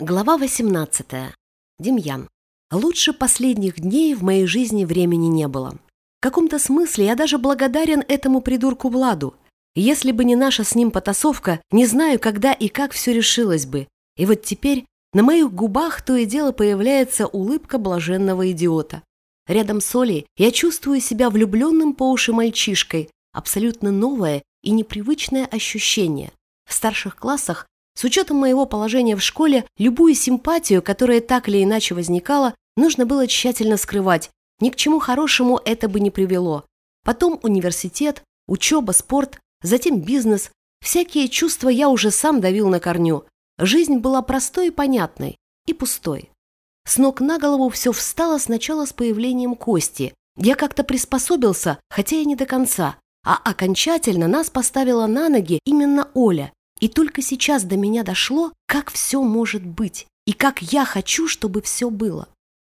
Глава 18. Демьян. Лучше последних дней в моей жизни времени не было. В каком-то смысле я даже благодарен этому придурку Владу. Если бы не наша с ним потасовка, не знаю, когда и как все решилось бы. И вот теперь на моих губах то и дело появляется улыбка блаженного идиота. Рядом с Олей я чувствую себя влюбленным по уши мальчишкой, абсолютно новое и непривычное ощущение. В старших классах с учетом моего положения в школе, любую симпатию, которая так или иначе возникала, нужно было тщательно скрывать. Ни к чему хорошему это бы не привело. Потом университет, учеба, спорт, затем бизнес. Всякие чувства я уже сам давил на корню. Жизнь была простой и понятной, и пустой. С ног на голову все встало сначала с появлением Кости. Я как-то приспособился, хотя и не до конца. А окончательно нас поставила на ноги именно Оля. И только сейчас до меня дошло, как все может быть, и как я хочу, чтобы все было.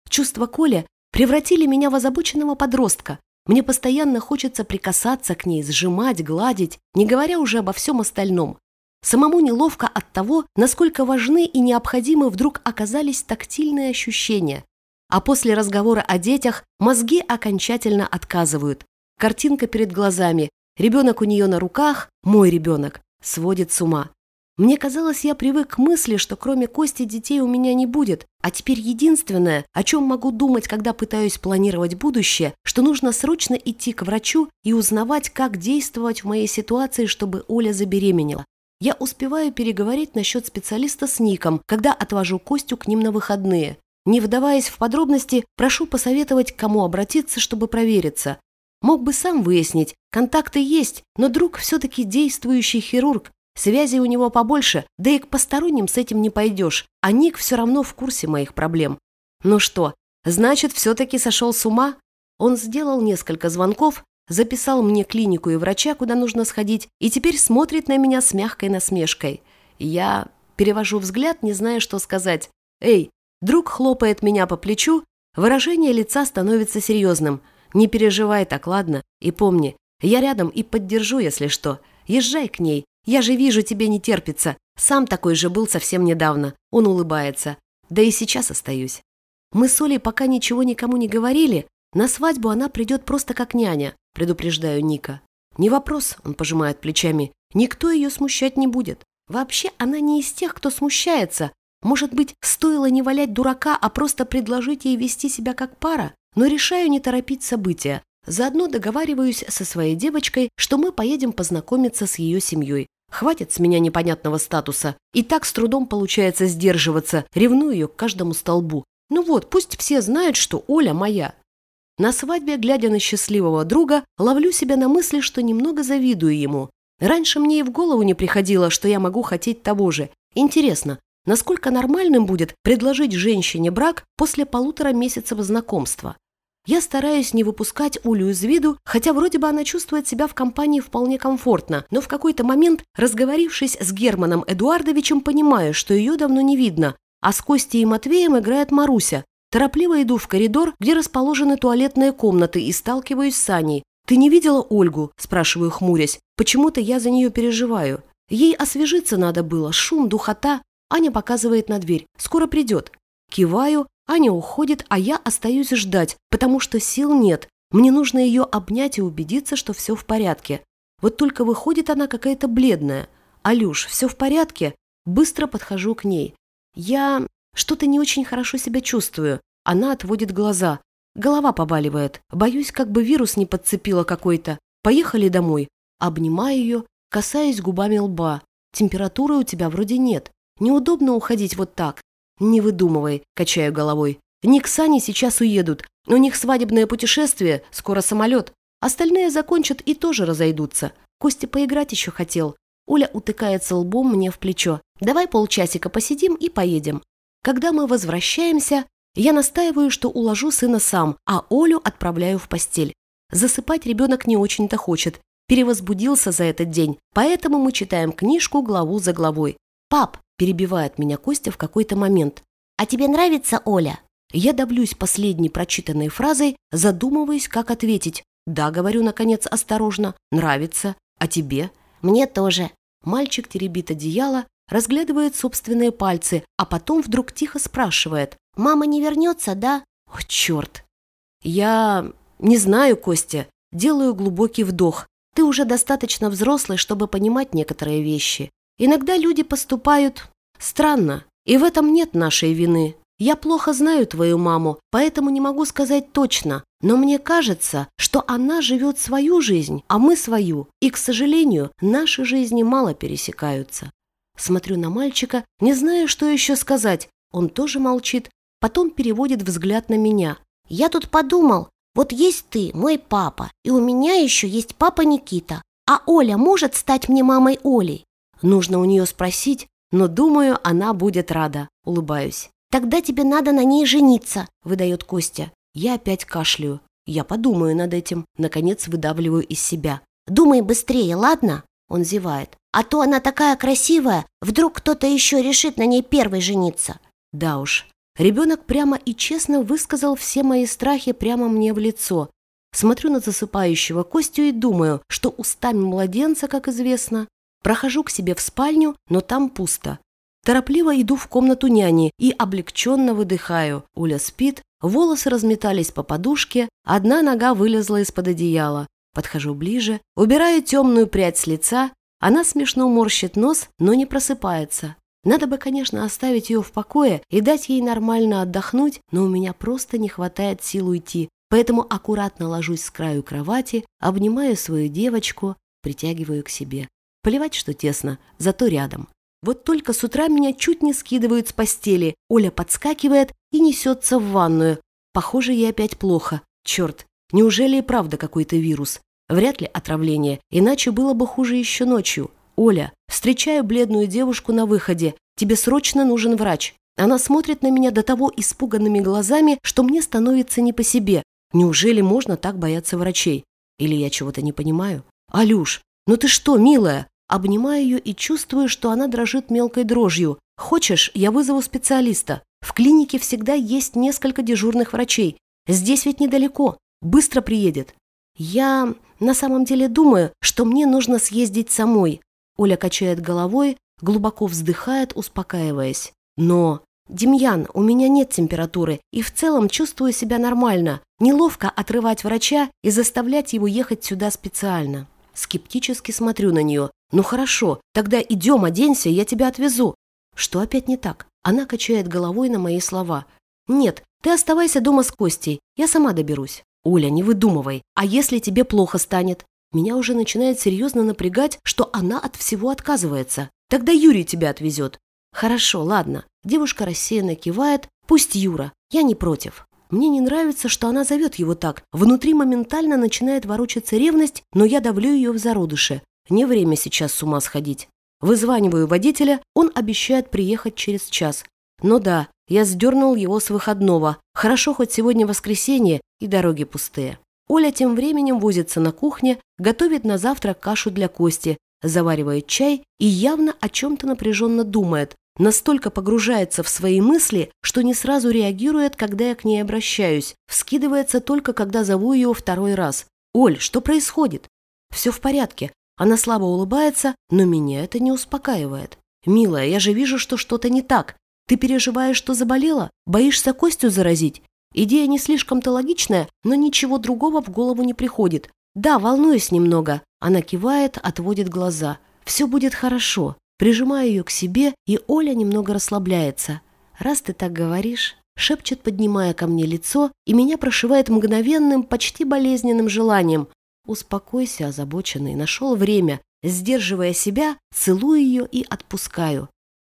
Чувства Коля превратили меня в озабоченного подростка. Мне постоянно хочется прикасаться к ней, сжимать, гладить, не говоря уже обо всем остальном. Самому неловко от того, насколько важны и необходимы вдруг оказались тактильные ощущения. А после разговора о детях мозги окончательно отказывают. Картинка перед глазами, ребенок у нее на руках, мой ребенок, сводит с ума. Мне казалось, я привык к мысли, что кроме Кости детей у меня не будет, а теперь единственное, о чем могу думать, когда пытаюсь планировать будущее, что нужно срочно идти к врачу и узнавать, как действовать в моей ситуации, чтобы Оля забеременела. Я успеваю переговорить насчет специалиста с Ником, когда отвожу Костю к ним на выходные. Не вдаваясь в подробности, прошу посоветовать, к кому обратиться, чтобы провериться. Мог бы сам выяснить, контакты есть, но друг все-таки действующий хирург, связи у него побольше, да и к посторонним с этим не пойдешь, а Ник все равно в курсе моих проблем. Ну что, значит, все-таки сошел с ума? Он сделал несколько звонков, записал мне клинику и врача, куда нужно сходить, и теперь смотрит на меня с мягкой насмешкой. Я перевожу взгляд, не зная, что сказать. «Эй!» Друг хлопает меня по плечу, выражение лица становится серьезным – не переживай так, ладно? И помни, я рядом и поддержу, если что. Езжай к ней. Я же вижу, тебе не терпится. Сам такой же был совсем недавно. Он улыбается. Да и сейчас остаюсь. Мы с Олей пока ничего никому не говорили. На свадьбу она придет просто как няня, предупреждаю Ника. Не вопрос, он пожимает плечами. Никто ее смущать не будет. Вообще она не из тех, кто смущается. Может быть, стоило не валять дурака, а просто предложить ей вести себя как пара? Но решаю не торопить события. Заодно договариваюсь со своей девочкой, что мы поедем познакомиться с ее семьей. Хватит с меня непонятного статуса. И так с трудом получается сдерживаться, ревную ее к каждому столбу. Ну вот, пусть все знают, что Оля моя. На свадьбе, глядя на счастливого друга, ловлю себя на мысли, что немного завидую ему. Раньше мне и в голову не приходило, что я могу хотеть того же. Интересно, насколько нормальным будет предложить женщине брак после полутора месяцев знакомства? Я стараюсь не выпускать Улю из виду, хотя вроде бы она чувствует себя в компании вполне комфортно, но в какой-то момент, разговорившись с Германом Эдуардовичем, понимаю, что ее давно не видно, а с Костей и Матвеем играет Маруся. Торопливо иду в коридор, где расположены туалетные комнаты, и сталкиваюсь с Аней. «Ты не видела Ольгу?» – спрашиваю, хмурясь. «Почему-то я за нее переживаю. Ей освежиться надо было, шум, духота». Аня показывает на дверь. «Скоро придет». Киваю, Аня уходит, а я остаюсь ждать, потому что сил нет. Мне нужно ее обнять и убедиться, что все в порядке. Вот только выходит она какая-то бледная. «Алюш, все в порядке?» Быстро подхожу к ней. «Я что-то не очень хорошо себя чувствую». Она отводит глаза. Голова побаливает. Боюсь, как бы вирус не подцепила какой-то. Поехали домой. Обнимаю ее, касаясь губами лба. Температуры у тебя вроде нет. Неудобно уходить вот так. «Не выдумывай», – качаю головой. «Ник с Аней сейчас уедут. У них свадебное путешествие, скоро самолет. Остальные закончат и тоже разойдутся. Костя поиграть еще хотел». Оля утыкается лбом мне в плечо. «Давай полчасика посидим и поедем». Когда мы возвращаемся, я настаиваю, что уложу сына сам, а Олю отправляю в постель. Засыпать ребенок не очень-то хочет. Перевозбудился за этот день, поэтому мы читаем книжку главу за главой. «Пап, Перебивает меня Костя в какой-то момент. «А тебе нравится Оля?» Я давлюсь последней прочитанной фразой, задумываясь, как ответить. «Да», — говорю, наконец, осторожно, — «нравится. А тебе?» «Мне тоже». Мальчик теребит одеяло, разглядывает собственные пальцы, а потом вдруг тихо спрашивает. «Мама не вернется, да?» «О, черт!» «Я не знаю, Костя. Делаю глубокий вдох. Ты уже достаточно взрослый, чтобы понимать некоторые вещи. Иногда люди поступают странно, и в этом нет нашей вины. Я плохо знаю твою маму, поэтому не могу сказать точно, но мне кажется, что она живет свою жизнь, а мы свою, и, к сожалению, наши жизни мало пересекаются. Смотрю на мальчика, не знаю, что еще сказать. Он тоже молчит, потом переводит взгляд на меня. «Я тут подумал, вот есть ты, мой папа, и у меня еще есть папа Никита. А Оля может стать мне мамой Олей?» Нужно у нее спросить, но, думаю, она будет рада. Улыбаюсь. «Тогда тебе надо на ней жениться», — выдает Костя. Я опять кашляю. Я подумаю над этим. Наконец выдавливаю из себя. «Думай быстрее, ладно?» Он зевает. «А то она такая красивая, вдруг кто-то еще решит на ней первой жениться». Да уж, ребенок прямо и честно высказал все мои страхи прямо мне в лицо. Смотрю на засыпающего Костю и думаю, что устами младенца, как известно. Прохожу к себе в спальню, но там пусто. Торопливо иду в комнату няни и облегченно выдыхаю. Уля спит, волосы разметались по подушке, одна нога вылезла из-под одеяла. Подхожу ближе, убираю темную прядь с лица. Она смешно морщит нос, но не просыпается. Надо бы, конечно, оставить ее в покое и дать ей нормально отдохнуть, но у меня просто не хватает сил уйти. Поэтому аккуратно ложусь с краю кровати, обнимаю свою девочку, притягиваю к себе. Плевать, что тесно, зато рядом. Вот только с утра меня чуть не скидывают с постели. Оля подскакивает и несется в ванную. Похоже, ей опять плохо. Черт, неужели и правда какой-то вирус? Вряд ли отравление, иначе было бы хуже еще ночью. Оля, встречаю бледную девушку на выходе. Тебе срочно нужен врач. Она смотрит на меня до того испуганными глазами, что мне становится не по себе. Неужели можно так бояться врачей? Или я чего-то не понимаю? Алюш, ну ты что, милая? Обнимаю ее и чувствую, что она дрожит мелкой дрожью. «Хочешь, я вызову специалиста? В клинике всегда есть несколько дежурных врачей. Здесь ведь недалеко. Быстро приедет». «Я на самом деле думаю, что мне нужно съездить самой». Оля качает головой, глубоко вздыхает, успокаиваясь. «Но, Демьян, у меня нет температуры и в целом чувствую себя нормально. Неловко отрывать врача и заставлять его ехать сюда специально». Скептически смотрю на нее. «Ну хорошо, тогда идем, оденься, я тебя отвезу». Что опять не так? Она качает головой на мои слова. «Нет, ты оставайся дома с Костей, я сама доберусь». «Оля, не выдумывай. А если тебе плохо станет?» Меня уже начинает серьезно напрягать, что она от всего отказывается. Тогда Юрий тебя отвезет. Хорошо, ладно. Девушка рассеянно кивает. Пусть Юра. Я не против. Мне не нравится, что она зовет его так. Внутри моментально начинает ворочаться ревность, но я давлю ее в зародыше. Не время сейчас с ума сходить. Вызваниваю водителя, он обещает приехать через час. Но да, я сдернул его с выходного. Хорошо, хоть сегодня воскресенье и дороги пустые. Оля тем временем возится на кухне, готовит на завтрак кашу для Кости, заваривает чай и явно о чем-то напряженно думает, настолько погружается в свои мысли, что не сразу реагирует, когда я к ней обращаюсь, вскидывается только, когда зову ее второй раз. «Оль, что происходит?» «Все в порядке». Она слабо улыбается, но меня это не успокаивает. «Милая, я же вижу, что что-то не так. Ты переживаешь, что заболела? Боишься Костю заразить?» Идея не слишком-то логичная, но ничего другого в голову не приходит. «Да, волнуюсь немного». Она кивает, отводит глаза. «Все будет хорошо. Прижимаю ее к себе, и Оля немного расслабляется. «Раз ты так говоришь...» Шепчет, поднимая ко мне лицо, и меня прошивает мгновенным, почти болезненным желанием. Успокойся, озабоченный, нашел время. Сдерживая себя, целую ее и отпускаю.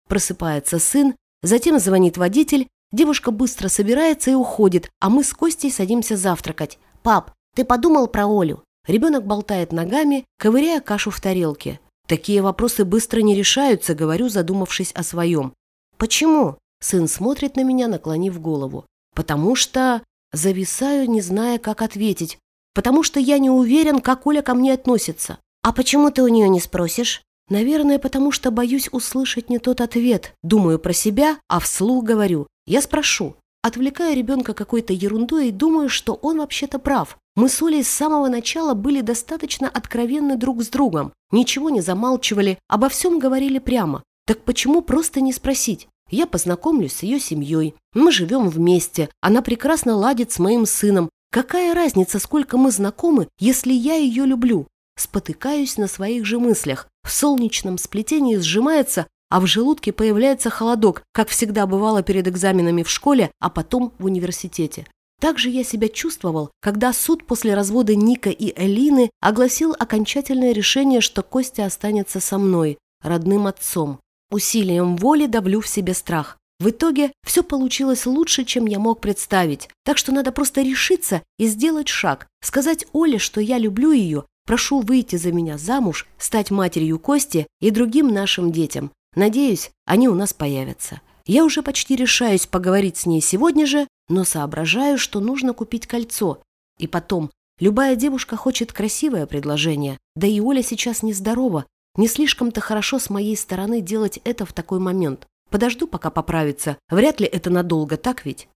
Просыпается сын, затем звонит водитель, девушка быстро собирается и уходит, а мы с Костей садимся завтракать. «Пап, ты подумал про Олю?» Ребенок болтает ногами, ковыряя кашу в тарелке. Такие вопросы быстро не решаются, говорю, задумавшись о своем. Почему? Сын смотрит на меня, наклонив голову. Потому что... Зависаю, не зная, как ответить. Потому что я не уверен, как Оля ко мне относится. А почему ты у нее не спросишь? Наверное, потому что боюсь услышать не тот ответ. Думаю про себя, а вслух говорю. Я спрошу. Отвлекаю ребенка какой-то ерундой и думаю, что он вообще-то прав. Мы с Олей с самого начала были достаточно откровенны друг с другом, ничего не замалчивали, обо всем говорили прямо. Так почему просто не спросить? Я познакомлюсь с ее семьей. Мы живем вместе. Она прекрасно ладит с моим сыном. Какая разница, сколько мы знакомы, если я ее люблю? Спотыкаюсь на своих же мыслях. В солнечном сплетении сжимается, а в желудке появляется холодок, как всегда бывало перед экзаменами в школе, а потом в университете. Так же я себя чувствовал, когда суд после развода Ника и Элины огласил окончательное решение, что Костя останется со мной, родным отцом. Усилием воли давлю в себе страх. В итоге все получилось лучше, чем я мог представить, так что надо просто решиться и сделать шаг, сказать Оле, что я люблю ее, прошу выйти за меня замуж, стать матерью Кости и другим нашим детям. Надеюсь, они у нас появятся. Я уже почти решаюсь поговорить с ней сегодня же, но соображаю, что нужно купить кольцо. И потом, любая девушка хочет красивое предложение, да и Оля сейчас нездорова, не слишком-то хорошо с моей стороны делать это в такой момент. Подожду, пока поправится. Вряд ли это надолго, так ведь?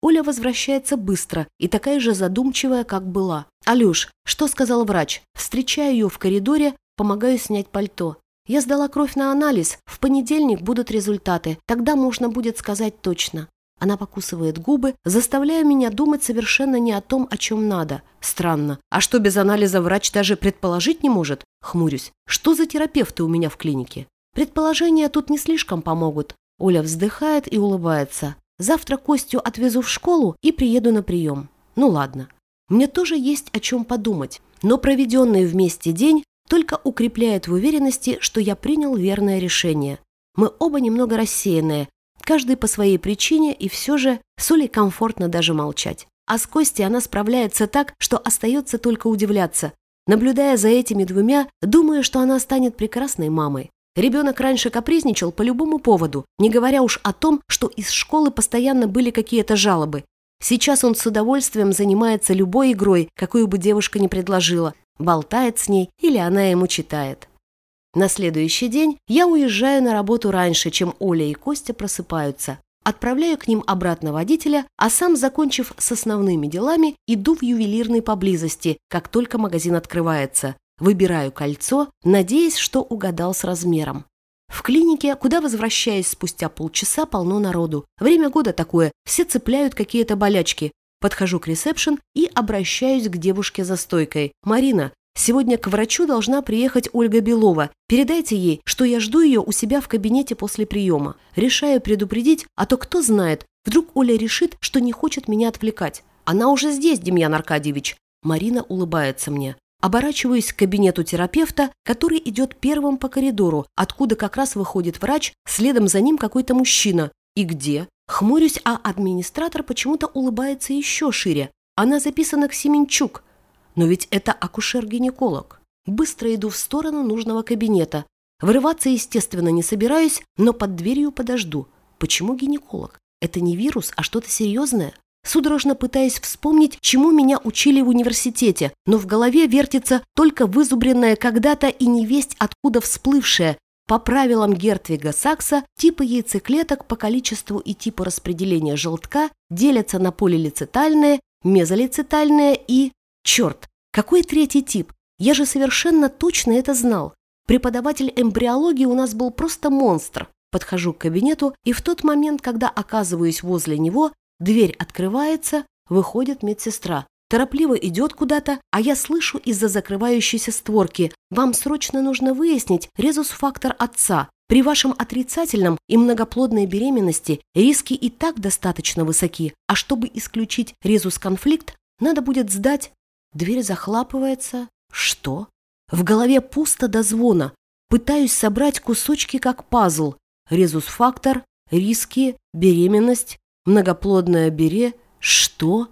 Оля возвращается быстро и такая же задумчивая, как была. «Алюш, что сказал врач?» Встречаю ее в коридоре, помогаю снять пальто. Я сдала кровь на анализ. В понедельник будут результаты. Тогда можно будет сказать точно. Она покусывает губы, заставляя меня думать совершенно не о том, о чем надо. Странно. А что без анализа врач даже предположить не может? Хмурюсь. Что за терапевты у меня в клинике? Предположения тут не слишком помогут. Оля вздыхает и улыбается. Завтра Костю отвезу в школу и приеду на прием. Ну ладно. Мне тоже есть о чем подумать. Но проведенный вместе день только укрепляет в уверенности, что я принял верное решение. Мы оба немного рассеянные, каждый по своей причине, и все же Соле комфортно даже молчать. А с Костей она справляется так, что остается только удивляться. Наблюдая за этими двумя, думаю, что она станет прекрасной мамой. Ребенок раньше капризничал по любому поводу, не говоря уж о том, что из школы постоянно были какие-то жалобы. Сейчас он с удовольствием занимается любой игрой, какую бы девушка ни предложила, болтает с ней или она ему читает. На следующий день я уезжаю на работу раньше, чем Оля и Костя просыпаются. Отправляю к ним обратно водителя, а сам, закончив с основными делами, иду в ювелирный поблизости, как только магазин открывается. Выбираю кольцо, надеясь, что угадал с размером. В клинике, куда возвращаясь спустя полчаса, полно народу. Время года такое, все цепляют какие-то болячки. Подхожу к ресепшн и обращаюсь к девушке за стойкой. «Марина, Сегодня к врачу должна приехать Ольга Белова. Передайте ей, что я жду ее у себя в кабинете после приема. Решаю предупредить, а то кто знает, вдруг Оля решит, что не хочет меня отвлекать. Она уже здесь, Демьян Аркадьевич. Марина улыбается мне. Оборачиваюсь к кабинету терапевта, который идет первым по коридору, откуда как раз выходит врач, следом за ним какой-то мужчина. И где? Хмурюсь, а администратор почему-то улыбается еще шире. Она записана к Семенчук. Но ведь это акушер-гинеколог. Быстро иду в сторону нужного кабинета. Вырываться, естественно, не собираюсь, но под дверью подожду. Почему гинеколог? Это не вирус, а что-то серьезное? Судорожно пытаясь вспомнить, чему меня учили в университете, но в голове вертится только вызубренная когда-то и невесть откуда всплывшая. По правилам Гертвига Сакса, типы яйцеклеток по количеству и типу распределения желтка делятся на полилицетальные, мезолицетальные и Черт, какой третий тип? Я же совершенно точно это знал. Преподаватель эмбриологии у нас был просто монстр. Подхожу к кабинету, и в тот момент, когда оказываюсь возле него, дверь открывается, выходит медсестра. Торопливо идет куда-то, а я слышу из-за закрывающейся створки. Вам срочно нужно выяснить резус-фактор отца. При вашем отрицательном и многоплодной беременности риски и так достаточно высоки, а чтобы исключить резус-конфликт, надо будет сдать Дверь захлапывается. Что? В голове пусто до звона. Пытаюсь собрать кусочки как пазл. Резус-фактор, риски, беременность, многоплодная бере. Что?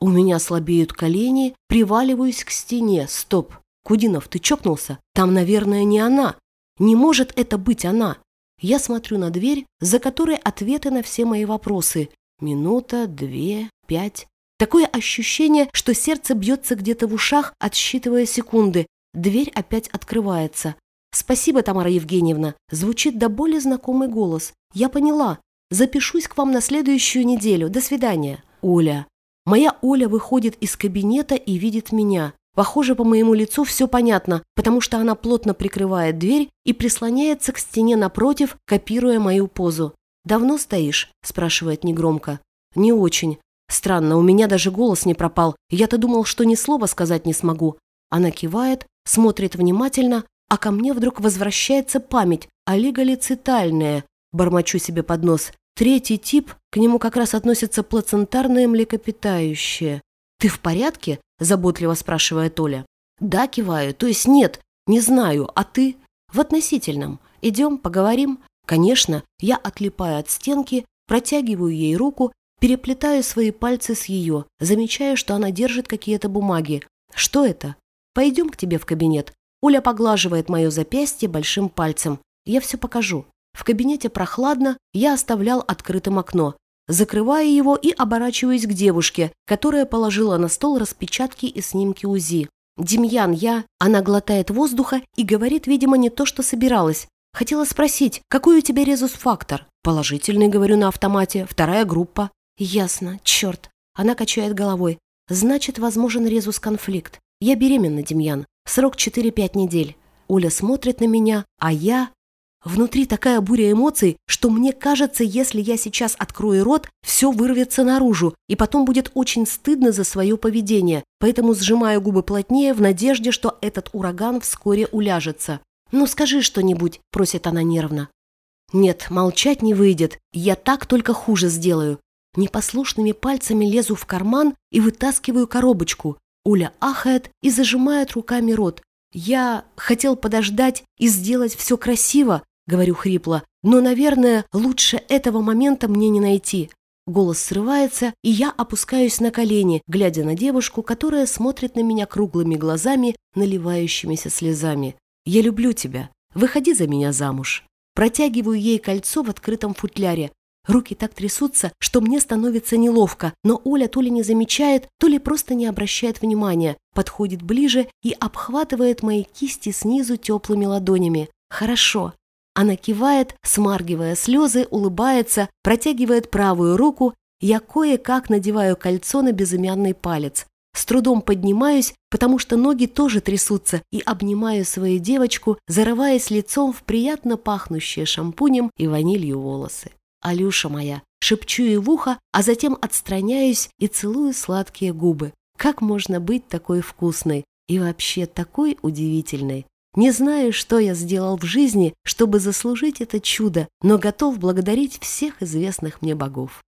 У меня слабеют колени, приваливаюсь к стене. Стоп. Кудинов, ты чокнулся? Там, наверное, не она. Не может это быть она. Я смотрю на дверь, за которой ответы на все мои вопросы. Минута, две, пять. Такое ощущение, что сердце бьется где-то в ушах, отсчитывая секунды. Дверь опять открывается. «Спасибо, Тамара Евгеньевна!» Звучит до боли знакомый голос. «Я поняла. Запишусь к вам на следующую неделю. До свидания». «Оля». Моя Оля выходит из кабинета и видит меня. Похоже, по моему лицу все понятно, потому что она плотно прикрывает дверь и прислоняется к стене напротив, копируя мою позу. «Давно стоишь?» – спрашивает негромко. «Не очень. Странно, у меня даже голос не пропал. Я-то думал, что ни слова сказать не смогу». Она кивает, смотрит внимательно, а ко мне вдруг возвращается память, олиголицитальная. Бормочу себе под нос. Третий тип, к нему как раз относится плацентарное млекопитающее. «Ты в порядке?» – заботливо спрашивает Оля. «Да, киваю, то есть нет, не знаю, а ты?» «В относительном. Идем, поговорим?» Конечно, я отлипаю от стенки, протягиваю ей руку, переплетаю свои пальцы с ее, замечаю, что она держит какие-то бумаги. «Что это?» «Пойдем к тебе в кабинет». Оля поглаживает мое запястье большим пальцем. «Я все покажу». В кабинете прохладно, я оставлял открытым окно. Закрываю его и оборачиваюсь к девушке, которая положила на стол распечатки и снимки УЗИ. «Демьян, я...» Она глотает воздуха и говорит, видимо, не то, что собиралась. Хотела спросить, какой у тебя резус-фактор? Положительный, говорю на автомате, вторая группа. Ясно, черт. Она качает головой. Значит, возможен резус-конфликт. Я беременна, Демьян. Срок 4-5 недель. Оля смотрит на меня, а я... Внутри такая буря эмоций, что мне кажется, если я сейчас открою рот, все вырвется наружу, и потом будет очень стыдно за свое поведение, поэтому сжимаю губы плотнее в надежде, что этот ураган вскоре уляжется. «Ну скажи что-нибудь», – просит она нервно. «Нет, молчать не выйдет, я так только хуже сделаю». Непослушными пальцами лезу в карман и вытаскиваю коробочку. Уля ахает и зажимает руками рот. «Я хотел подождать и сделать все красиво», — говорю хрипло, «но, наверное, лучше этого момента мне не найти». Голос срывается, и я опускаюсь на колени, глядя на девушку, которая смотрит на меня круглыми глазами, наливающимися слезами. «Я люблю тебя. Выходи за меня замуж». Протягиваю ей кольцо в открытом футляре. Руки так трясутся, что мне становится неловко, но Оля то ли не замечает, то ли просто не обращает внимания, подходит ближе и обхватывает мои кисти снизу теплыми ладонями. «Хорошо». Она кивает, смаргивая слезы, улыбается, протягивает правую руку. Я кое-как надеваю кольцо на безымянный палец. С трудом поднимаюсь, потому что ноги тоже трясутся, и обнимаю свою девочку, зарываясь лицом в приятно пахнущие шампунем и ванилью волосы. «Алюша моя!» Шепчу ей в ухо, а затем отстраняюсь и целую сладкие губы. Как можно быть такой вкусной и вообще такой удивительной? Не знаю, что я сделал в жизни, чтобы заслужить это чудо, но готов благодарить всех известных мне богов.